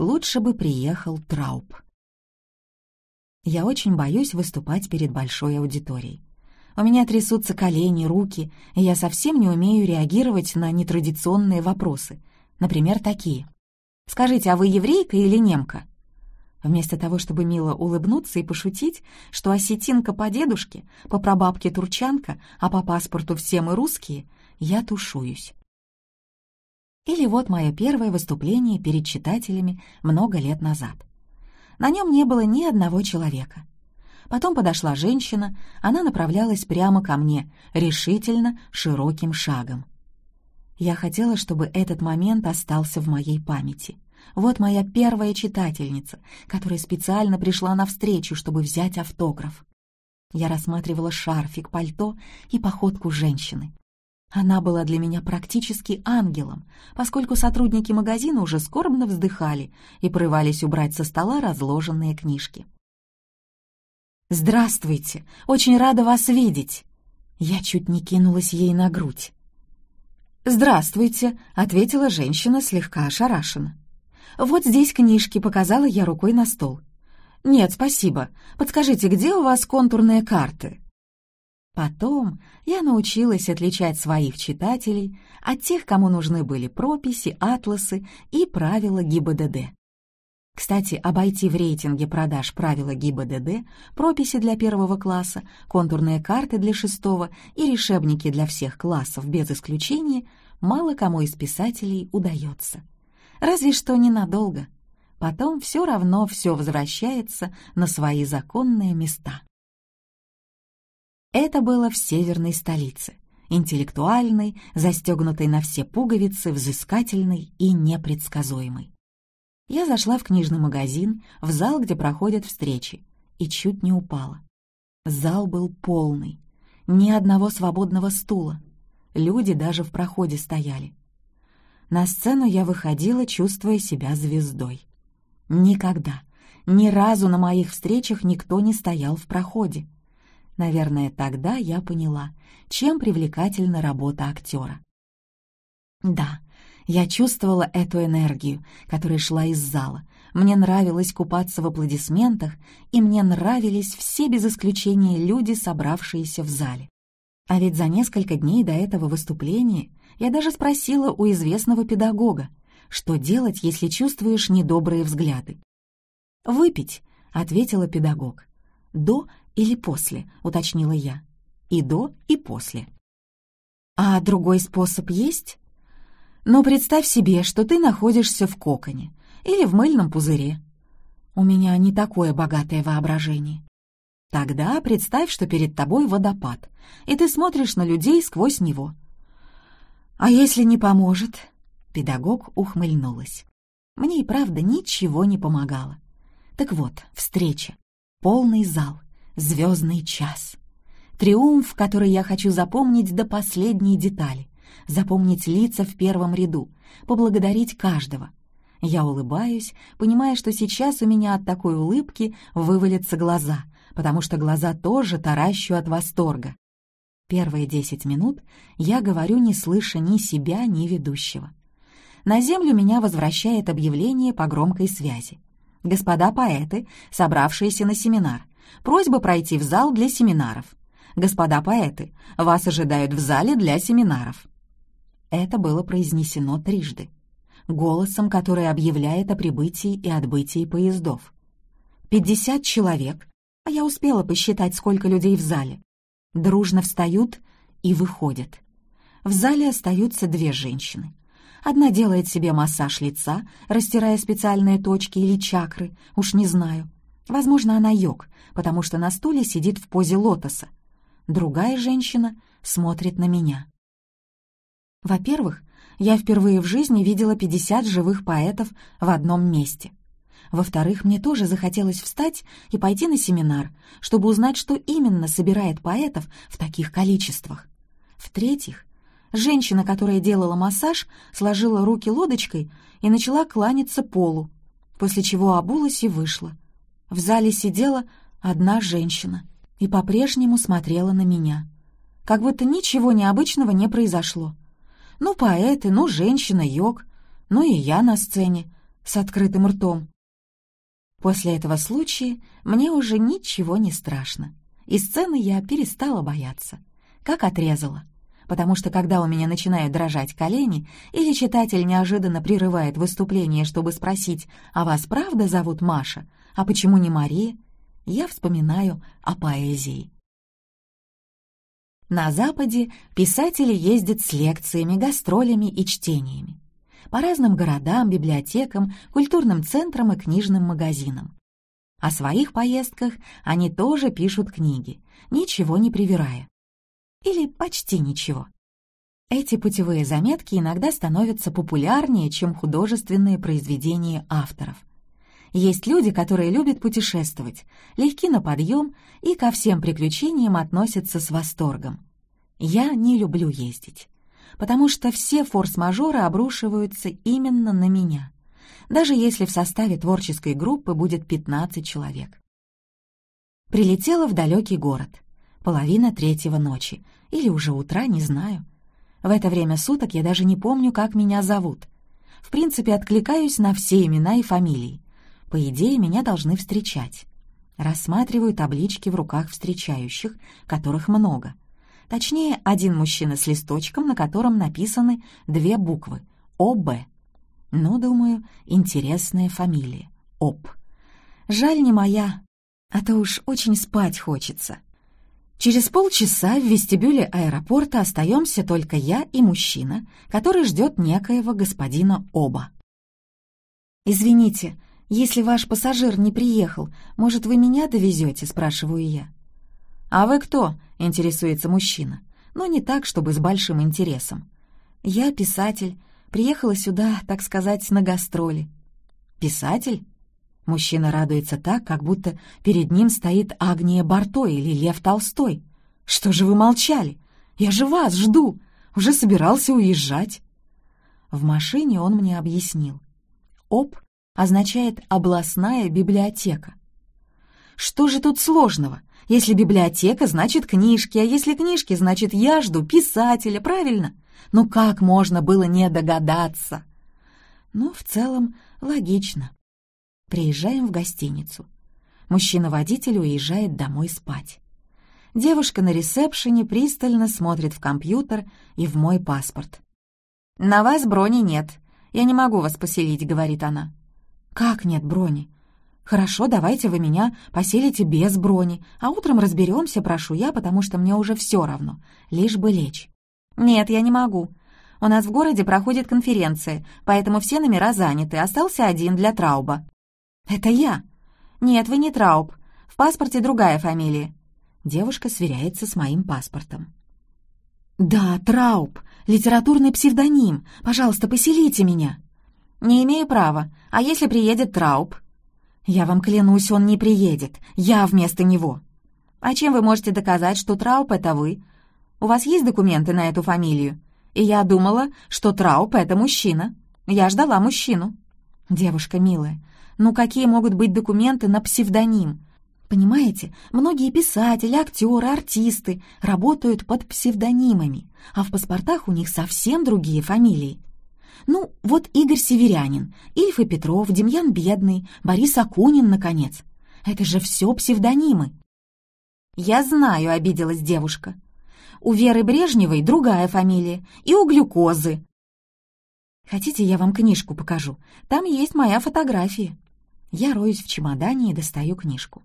лучше бы приехал Трауб. Я очень боюсь выступать перед большой аудиторией. У меня трясутся колени, руки, и я совсем не умею реагировать на нетрадиционные вопросы. Например, такие. «Скажите, а вы еврейка или немка?» Вместо того, чтобы мило улыбнуться и пошутить, что осетинка по дедушке, по прабабке турчанка, а по паспорту все мы русские, я тушуюсь. Или вот мое первое выступление перед читателями много лет назад. На нем не было ни одного человека. Потом подошла женщина, она направлялась прямо ко мне, решительно, широким шагом. Я хотела, чтобы этот момент остался в моей памяти — вот моя первая читательница, которая специально пришла навстречу, чтобы взять автограф. Я рассматривала шарфик, пальто и походку женщины. Она была для меня практически ангелом, поскольку сотрудники магазина уже скорбно вздыхали и порывались убрать со стола разложенные книжки. «Здравствуйте! Очень рада вас видеть!» Я чуть не кинулась ей на грудь. «Здравствуйте!» — ответила женщина слегка ошарашенно. «Вот здесь книжки», — показала я рукой на стол. «Нет, спасибо. Подскажите, где у вас контурные карты?» Потом я научилась отличать своих читателей от тех, кому нужны были прописи, атласы и правила ГИБДД. Кстати, обойти в рейтинге продаж правила ГИБДД, прописи для первого класса, контурные карты для шестого и решебники для всех классов без исключения мало кому из писателей удается. Разве что ненадолго. Потом все равно все возвращается на свои законные места. Это было в северной столице, интеллектуальной, застегнутой на все пуговицы, взыскательной и непредсказуемой. Я зашла в книжный магазин, в зал, где проходят встречи, и чуть не упала. Зал был полный, ни одного свободного стула. Люди даже в проходе стояли. На сцену я выходила, чувствуя себя звездой. Никогда, ни разу на моих встречах никто не стоял в проходе. Наверное, тогда я поняла, чем привлекательна работа актера. Да, я чувствовала эту энергию, которая шла из зала. Мне нравилось купаться в аплодисментах, и мне нравились все без исключения люди, собравшиеся в зале. А ведь за несколько дней до этого выступления я даже спросила у известного педагога, что делать, если чувствуешь недобрые взгляды. «Выпить», — ответила педагог. «До или после?» — уточнила я. «И до, и после». «А другой способ есть?» «Ну, представь себе, что ты находишься в коконе или в мыльном пузыре. У меня не такое богатое воображение. Тогда представь, что перед тобой водопад, и ты смотришь на людей сквозь него. «А если не поможет?» Педагог ухмыльнулась. Мне и правда ничего не помогало. Так вот, встреча. Полный зал. Звездный час. Триумф, который я хочу запомнить до последней детали. Запомнить лица в первом ряду. Поблагодарить каждого. Я улыбаюсь, понимая, что сейчас у меня от такой улыбки вывалятся глаза, потому что глаза тоже таращу от восторга. Первые десять минут я говорю, не слыша ни себя, ни ведущего. На землю меня возвращает объявление по громкой связи. «Господа поэты, собравшиеся на семинар, просьба пройти в зал для семинаров. Господа поэты, вас ожидают в зале для семинаров». Это было произнесено трижды, голосом, который объявляет о прибытии и отбытии поездов. Пятьдесят человек а я успела посчитать, сколько людей в зале. Дружно встают и выходят. В зале остаются две женщины. Одна делает себе массаж лица, растирая специальные точки или чакры, уж не знаю. Возможно, она йог, потому что на стуле сидит в позе лотоса. Другая женщина смотрит на меня. Во-первых, я впервые в жизни видела 50 живых поэтов в одном месте. Во-вторых, мне тоже захотелось встать и пойти на семинар, чтобы узнать, что именно собирает поэтов в таких количествах. В-третьих, женщина, которая делала массаж, сложила руки лодочкой и начала кланяться полу, после чего обулась и вышла. В зале сидела одна женщина и по-прежнему смотрела на меня. Как будто ничего необычного не произошло. Ну, поэты, ну, женщина, йог, ну и я на сцене. с открытым ртом. После этого случая мне уже ничего не страшно, и сцены я перестала бояться, как отрезала. Потому что когда у меня начинают дрожать колени, или читатель неожиданно прерывает выступление, чтобы спросить, «А вас правда зовут Маша? А почему не Мария?» я вспоминаю о поэзии. На Западе писатели ездят с лекциями, гастролями и чтениями. По разным городам, библиотекам, культурным центрам и книжным магазинам. О своих поездках они тоже пишут книги, ничего не привирая. Или почти ничего. Эти путевые заметки иногда становятся популярнее, чем художественные произведения авторов. Есть люди, которые любят путешествовать, легки на подъем и ко всем приключениям относятся с восторгом. Я не люблю ездить, потому что все форс-мажоры обрушиваются именно на меня, даже если в составе творческой группы будет 15 человек. Прилетела в далекий город, половина третьего ночи, или уже утра, не знаю. В это время суток я даже не помню, как меня зовут. В принципе, откликаюсь на все имена и фамилии. По идее, меня должны встречать. Рассматриваю таблички в руках встречающих, которых много. Точнее, один мужчина с листочком, на котором написаны две буквы — ОБ. Ну, думаю, интересная фамилия — ОП. Жаль, не моя, а то уж очень спать хочется. Через полчаса в вестибюле аэропорта остаемся только я и мужчина, который ждет некоего господина Оба. «Извините, «Если ваш пассажир не приехал, может, вы меня довезете?» — спрашиваю я. «А вы кто?» — интересуется мужчина. Но не так, чтобы с большим интересом. «Я писатель. Приехала сюда, так сказать, на гастроли». «Писатель?» Мужчина радуется так, как будто перед ним стоит Агния Барто или Лев Толстой. «Что же вы молчали? Я же вас жду! Уже собирался уезжать!» В машине он мне объяснил. Оп означает «областная библиотека». Что же тут сложного? Если библиотека, значит книжки, а если книжки, значит я жду писателя, правильно? Ну как можно было не догадаться? Ну, в целом, логично. Приезжаем в гостиницу. Мужчина-водитель уезжает домой спать. Девушка на ресепшене пристально смотрит в компьютер и в мой паспорт. «На вас брони нет. Я не могу вас поселить», — говорит она. «Как нет брони?» «Хорошо, давайте вы меня поселите без брони, а утром разберемся, прошу я, потому что мне уже все равно, лишь бы лечь». «Нет, я не могу. У нас в городе проходит конференция, поэтому все номера заняты, остался один для Трауба». «Это я». «Нет, вы не Трауб. В паспорте другая фамилия». Девушка сверяется с моим паспортом. «Да, Трауб, литературный псевдоним. Пожалуйста, поселите меня». «Не имею права. А если приедет Трауб?» «Я вам клянусь, он не приедет. Я вместо него». «А чем вы можете доказать, что Трауб — это вы? У вас есть документы на эту фамилию? И я думала, что Трауб — это мужчина. Я ждала мужчину». «Девушка милая, ну какие могут быть документы на псевдоним?» Понимаете, многие писатели, актеры, артисты работают под псевдонимами, а в паспортах у них совсем другие фамилии. Ну, вот Игорь Северянин, Ильф и Петров, Демьян Бедный, Борис Акунин, наконец. Это же все псевдонимы. «Я знаю», — обиделась девушка. «У Веры Брежневой другая фамилия, и у глюкозы». «Хотите, я вам книжку покажу? Там есть моя фотография». Я роюсь в чемодане и достаю книжку.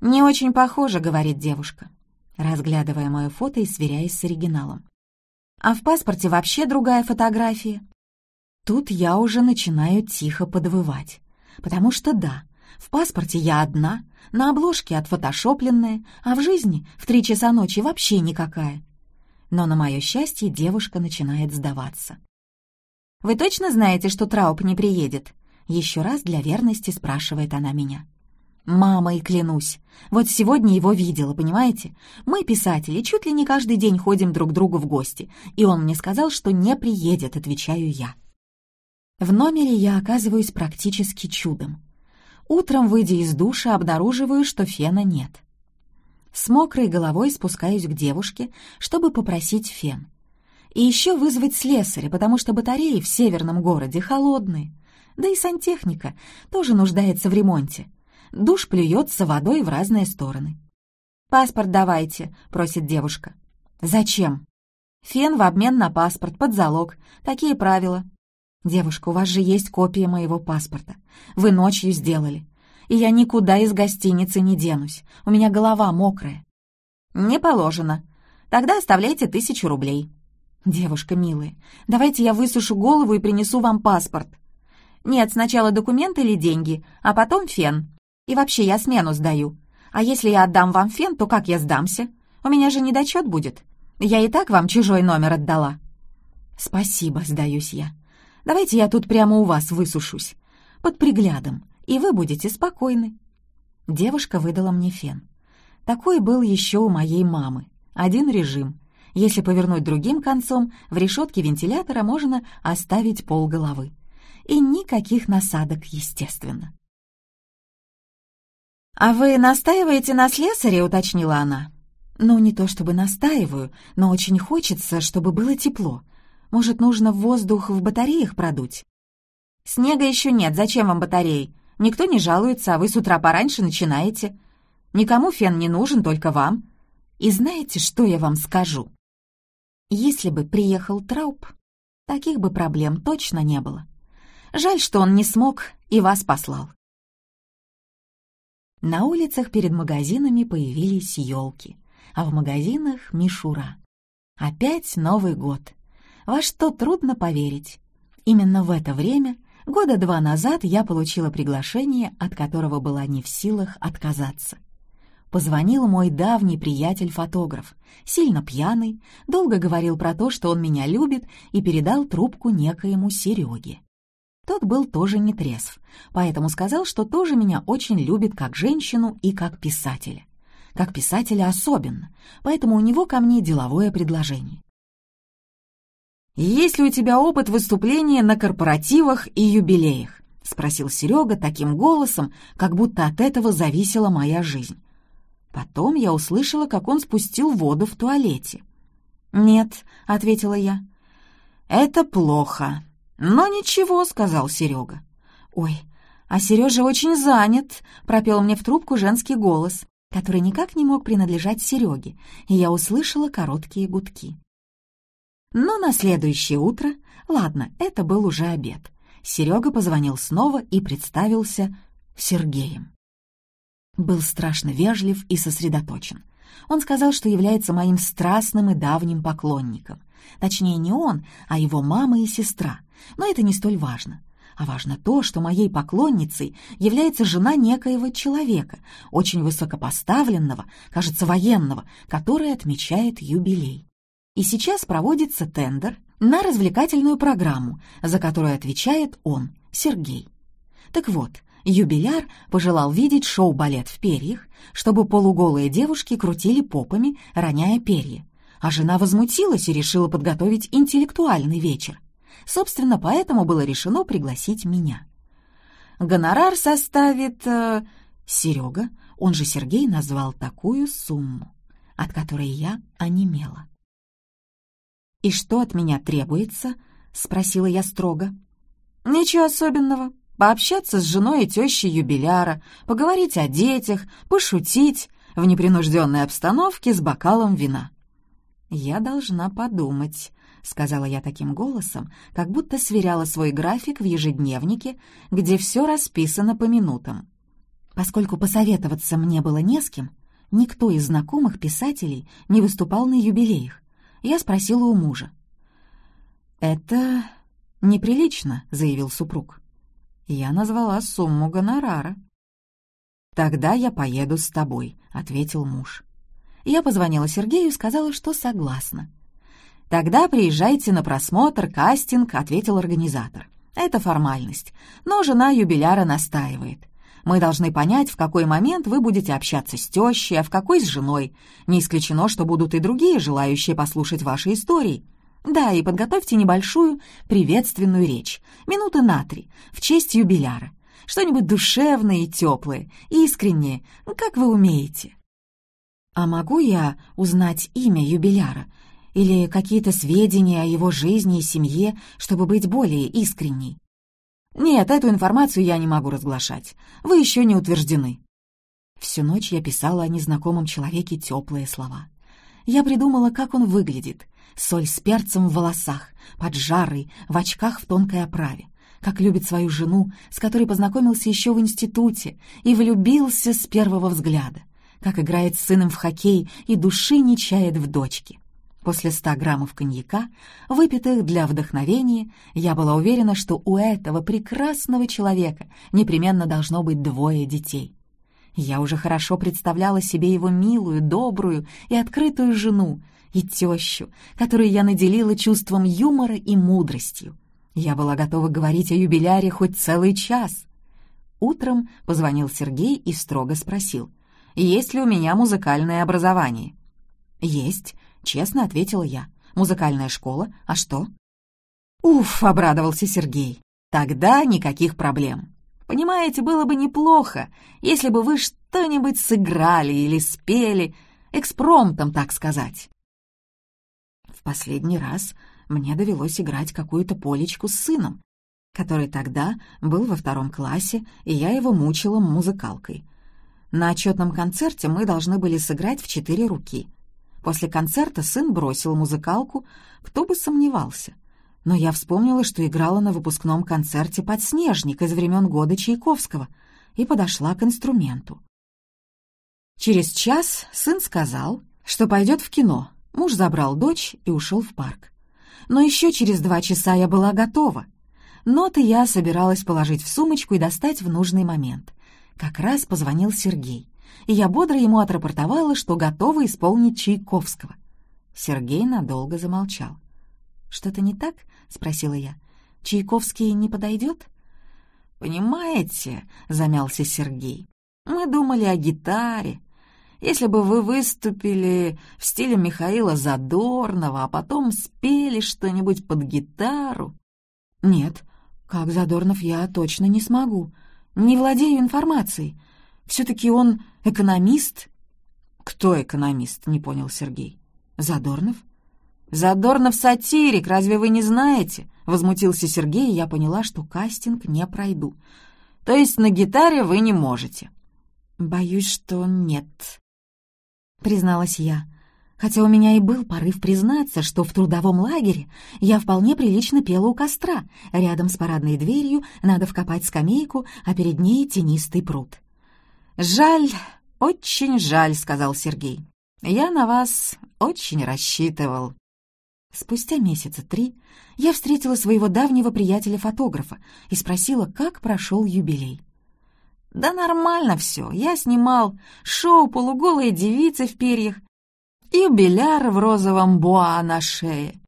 «Не очень похоже», — говорит девушка, разглядывая мое фото и сверяясь с оригиналом. «А в паспорте вообще другая фотография». Тут я уже начинаю тихо подвывать. Потому что да, в паспорте я одна, на обложке отфотошопленная, а в жизни в три часа ночи вообще никакая. Но на мое счастье девушка начинает сдаваться. «Вы точно знаете, что Трауп не приедет?» Еще раз для верности спрашивает она меня. «Мамой клянусь. Вот сегодня его видела, понимаете? Мы, писатели, чуть ли не каждый день ходим друг к другу в гости, и он мне сказал, что не приедет, отвечаю я. В номере я оказываюсь практически чудом. Утром, выйдя из душа, обнаруживаю, что фена нет. С мокрой головой спускаюсь к девушке, чтобы попросить фен. И еще вызвать слесаря, потому что батареи в северном городе холодные. Да и сантехника тоже нуждается в ремонте. Душ плюется водой в разные стороны. «Паспорт давайте», — просит девушка. «Зачем?» «Фен в обмен на паспорт, под залог. Такие правила». «Девушка, у вас же есть копия моего паспорта. Вы ночью сделали. И я никуда из гостиницы не денусь. У меня голова мокрая». «Не положено. Тогда оставляйте тысячу рублей». «Девушка милая, давайте я высушу голову и принесу вам паспорт». «Нет, сначала документы или деньги, а потом фен. И вообще я смену сдаю. А если я отдам вам фен, то как я сдамся? У меня же недочет будет. Я и так вам чужой номер отдала». «Спасибо», — сдаюсь я. «Давайте я тут прямо у вас высушусь. Под приглядом, и вы будете спокойны». Девушка выдала мне фен. Такой был еще у моей мамы. Один режим. Если повернуть другим концом, в решетке вентилятора можно оставить пол головы. И никаких насадок, естественно. «А вы настаиваете на слесаре?» — уточнила она. «Ну, не то чтобы настаиваю, но очень хочется, чтобы было тепло. Может, нужно воздух в батареях продуть?» «Снега еще нет, зачем вам батареи? Никто не жалуется, а вы с утра пораньше начинаете. Никому фен не нужен, только вам. И знаете, что я вам скажу? Если бы приехал Трауп, таких бы проблем точно не было. Жаль, что он не смог и вас послал. На улицах перед магазинами появились елки, а в магазинах — мишура. Опять Новый год. Во что трудно поверить. Именно в это время, года два назад, я получила приглашение, от которого была не в силах отказаться. Позвонил мой давний приятель-фотограф, сильно пьяный, долго говорил про то, что он меня любит, и передал трубку некоему Сереге. Тот был тоже не трезв, поэтому сказал, что тоже меня очень любит как женщину и как писателя. Как писателя особенно, поэтому у него ко мне деловое предложение. «Есть ли у тебя опыт выступления на корпоративах и юбилеях?» — спросил Серега таким голосом, как будто от этого зависела моя жизнь. Потом я услышала, как он спустил воду в туалете. «Нет», — ответила я. «Это плохо», «Но ничего», — сказал Серега. «Ой, а Сережа очень занят», — пропел мне в трубку женский голос, который никак не мог принадлежать Сереге, и я услышала короткие гудки. Но на следующее утро, ладно, это был уже обед, Серега позвонил снова и представился Сергеем. Был страшно вежлив и сосредоточен. Он сказал, что является моим страстным и давним поклонником. Точнее, не он, а его мама и сестра. Но это не столь важно. А важно то, что моей поклонницей является жена некоего человека, очень высокопоставленного, кажется, военного, который отмечает юбилей. И сейчас проводится тендер на развлекательную программу, за которую отвечает он, Сергей. Так вот, юбиляр пожелал видеть шоу-балет в перьях, чтобы полуголые девушки крутили попами, роняя перья. А жена возмутилась и решила подготовить интеллектуальный вечер. Собственно, поэтому было решено пригласить меня. Гонорар составит... Э, Серега, он же Сергей, назвал такую сумму, от которой я онемела. «И что от меня требуется?» — спросила я строго. «Ничего особенного. Пообщаться с женой и тещей юбиляра, поговорить о детях, пошутить в непринужденной обстановке с бокалом вина». «Я должна подумать», — сказала я таким голосом, как будто сверяла свой график в ежедневнике, где все расписано по минутам. Поскольку посоветоваться мне было не с кем, никто из знакомых писателей не выступал на юбилеях, я спросила у мужа. «Это неприлично», — заявил супруг. Я назвала сумму гонорара. «Тогда я поеду с тобой», — ответил муж. Я позвонила Сергею и сказала, что согласна. «Тогда приезжайте на просмотр, кастинг», — ответил организатор. «Это формальность, но жена юбиляра настаивает. Мы должны понять, в какой момент вы будете общаться с тещей, а в какой с женой. Не исключено, что будут и другие, желающие послушать ваши истории. Да, и подготовьте небольшую приветственную речь, минуты на три, в честь юбиляра. Что-нибудь душевное и теплое, искреннее, как вы умеете». «А могу я узнать имя юбиляра?» Или какие-то сведения о его жизни и семье, чтобы быть более искренней. «Нет, эту информацию я не могу разглашать. Вы еще не утверждены». Всю ночь я писала о незнакомом человеке теплые слова. Я придумала, как он выглядит. Соль с перцем в волосах, поджарый, в очках в тонкой оправе. Как любит свою жену, с которой познакомился еще в институте и влюбился с первого взгляда. Как играет с сыном в хоккей и души не чает в дочке. После ста граммов коньяка, выпитых для вдохновения, я была уверена, что у этого прекрасного человека непременно должно быть двое детей. Я уже хорошо представляла себе его милую, добрую и открытую жену, и тещу, которую я наделила чувством юмора и мудростью. Я была готова говорить о юбиляре хоть целый час. Утром позвонил Сергей и строго спросил, есть ли у меня музыкальное образование. «Есть», — честно ответила я. «Музыкальная школа? А что?» «Уф», — обрадовался Сергей. «Тогда никаких проблем. Понимаете, было бы неплохо, если бы вы что-нибудь сыграли или спели, экспромтом, так сказать. В последний раз мне довелось играть какую-то полечку с сыном, который тогда был во втором классе, и я его мучила музыкалкой. На отчетном концерте мы должны были сыграть в четыре руки. После концерта сын бросил музыкалку, кто бы сомневался — но я вспомнила, что играла на выпускном концерте «Подснежник» из времен года Чайковского и подошла к инструменту. Через час сын сказал, что пойдет в кино. Муж забрал дочь и ушел в парк. Но еще через два часа я была готова. Ноты я собиралась положить в сумочку и достать в нужный момент. Как раз позвонил Сергей, и я бодро ему отрапортовала, что готова исполнить Чайковского. Сергей надолго замолчал. «Что-то не так?» — спросила я. «Чайковский не подойдет?» «Понимаете», — замялся Сергей, — «мы думали о гитаре. Если бы вы выступили в стиле Михаила Задорнова, а потом спели что-нибудь под гитару...» «Нет, как Задорнов я точно не смогу. Не владею информацией. Все-таки он экономист». «Кто экономист?» — не понял Сергей. «Задорнов?» «Задорнов сатирик, разве вы не знаете?» — возмутился Сергей, и я поняла, что кастинг не пройду. «То есть на гитаре вы не можете?» «Боюсь, что нет», — призналась я. Хотя у меня и был порыв признаться, что в трудовом лагере я вполне прилично пела у костра. Рядом с парадной дверью надо вкопать скамейку, а перед ней тенистый пруд. «Жаль, очень жаль», — сказал Сергей. «Я на вас очень рассчитывал». Спустя месяца три я встретила своего давнего приятеля-фотографа и спросила, как прошел юбилей. «Да нормально все. Я снимал шоу «Полуголые девицы в перьях» и беляр в розовом буа на шее.